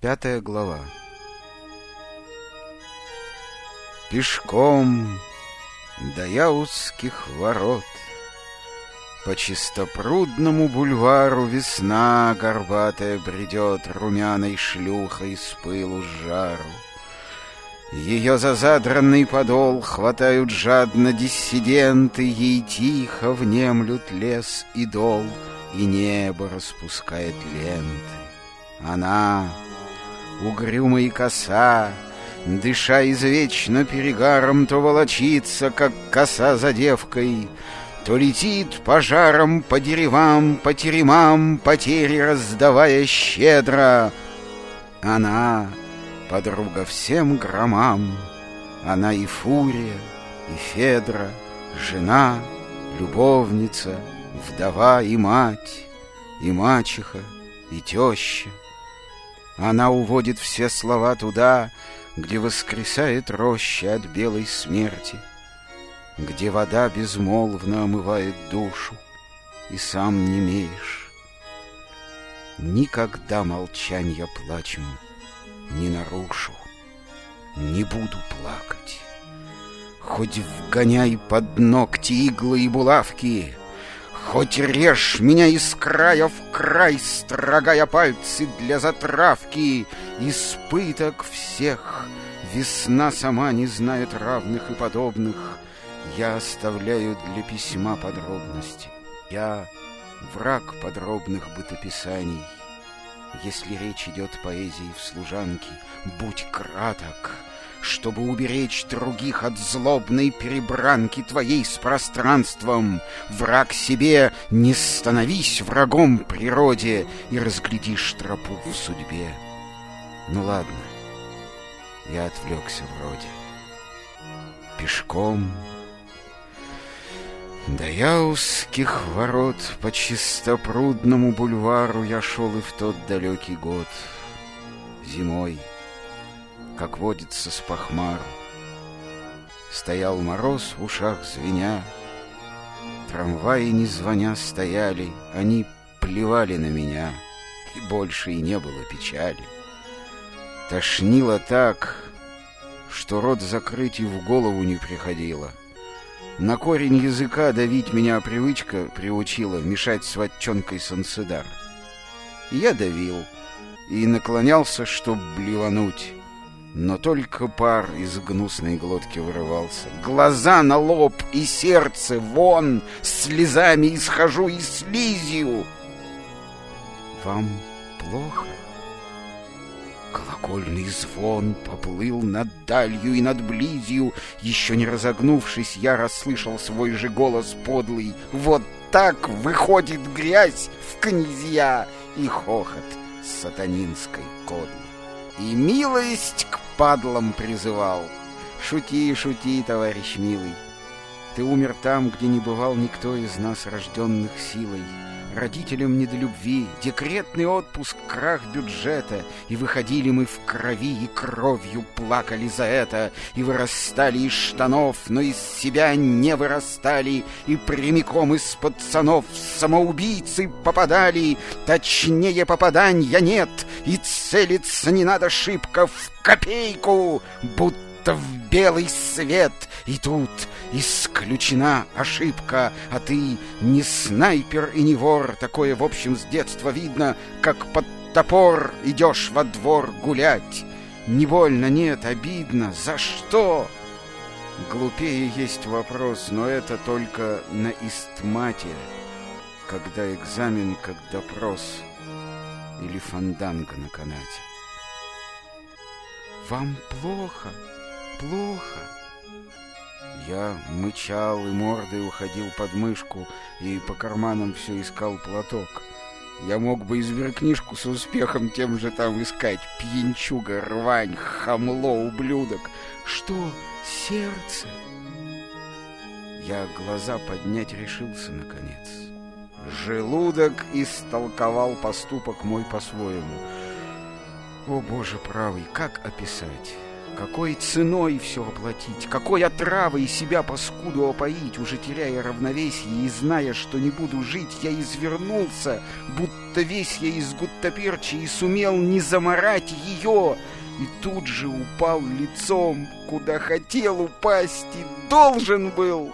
Пятая глава Пешком до Яузских ворот По чистопрудному бульвару весна Горбатая бредет румяной шлюхой с пылу с жару. Ее за задранный подол хватают жадно диссиденты, Ей тихо внемлют лес и дол, И небо распускает ленты. Она угрюма и коса, Дыша извечно перегаром, То волочится, как коса за девкой, То летит пожаром по деревам, По теремам, потери раздавая щедро. Она — подруга всем громам, Она и Фурия, и Федра, Жена, любовница, вдова и мать, И мачеха, и теща. Она уводит все слова туда, Где воскресает роща от белой смерти, Где вода безмолвно омывает душу, И сам не имеешь. Никогда молчанья плачем не нарушу, Не буду плакать. Хоть вгоняй под ногти иглы и булавки, Хоть режь меня из края в край, Строгая пальцы для затравки, Испыток всех Весна сама не знает равных и подобных. Я оставляю для письма подробности. Я враг подробных бытописаний. Если речь идет поэзии в служанке, будь краток — чтобы уберечь других от злобной перебранки твоей с пространством. Враг себе, не становись врагом природе и разглядишь тропу в судьбе. Ну ладно, я отвлекся вроде. Пешком до Яузских ворот по чистопрудному бульвару я шел и в тот далекий год. Зимой — как водится с пахмару. Стоял мороз в ушах звеня, Трамваи не звоня стояли, Они плевали на меня, И больше и не было печали. Тошнило так, что рот закрыть и в голову не приходило. На корень языка давить меня привычка приучила Мешать с ватчонкой санцедар. Я давил и наклонялся, чтоб блевануть. Но только пар из гнусной глотки вырывался. Глаза на лоб и сердце вон, Слезами исхожу и слизью. Вам плохо? Колокольный звон поплыл над далью и над близью. Еще не разогнувшись, я расслышал свой же голос подлый. Вот так выходит грязь в князья и хохот сатанинской кодлы и милость к падлам призывал. Шути, шути, товарищ милый. Ты умер там, где не бывал никто из нас, рожденных силой. Родителям не до любви, декретный отпуск, крах бюджета, И выходили мы в крови и кровью плакали за это, И вырастали из штанов, но из себя не вырастали, И прямиком из пацанов самоубийцы попадали, Точнее попадания нет, и целиться не надо шибко в копейку, Будто в белый свет, и тут исключена ошибка, а ты не снайпер и не вор. Такое, в общем, с детства видно, как под топор идешь во двор гулять. Не больно, нет, обидно. За что? Глупее есть вопрос, но это только на истмате, когда экзамен как допрос или фанданга на канате. Вам плохо, плохо. Я мычал и мордой уходил под мышку и по карманам все искал платок. Я мог бы книжку с успехом тем же там искать. Пьянчуга, рвань, хамло, ублюдок. Что, сердце? Я глаза поднять решился, наконец. Желудок истолковал поступок мой по-своему. О, Боже правый, как описать? Какой ценой все оплатить? Какой отравой себя паскуду опоить? Уже теряя равновесие и зная, что не буду жить, я извернулся, будто весь я из гуттаперчи и сумел не заморать ее, и тут же упал лицом, куда хотел упасть и должен был.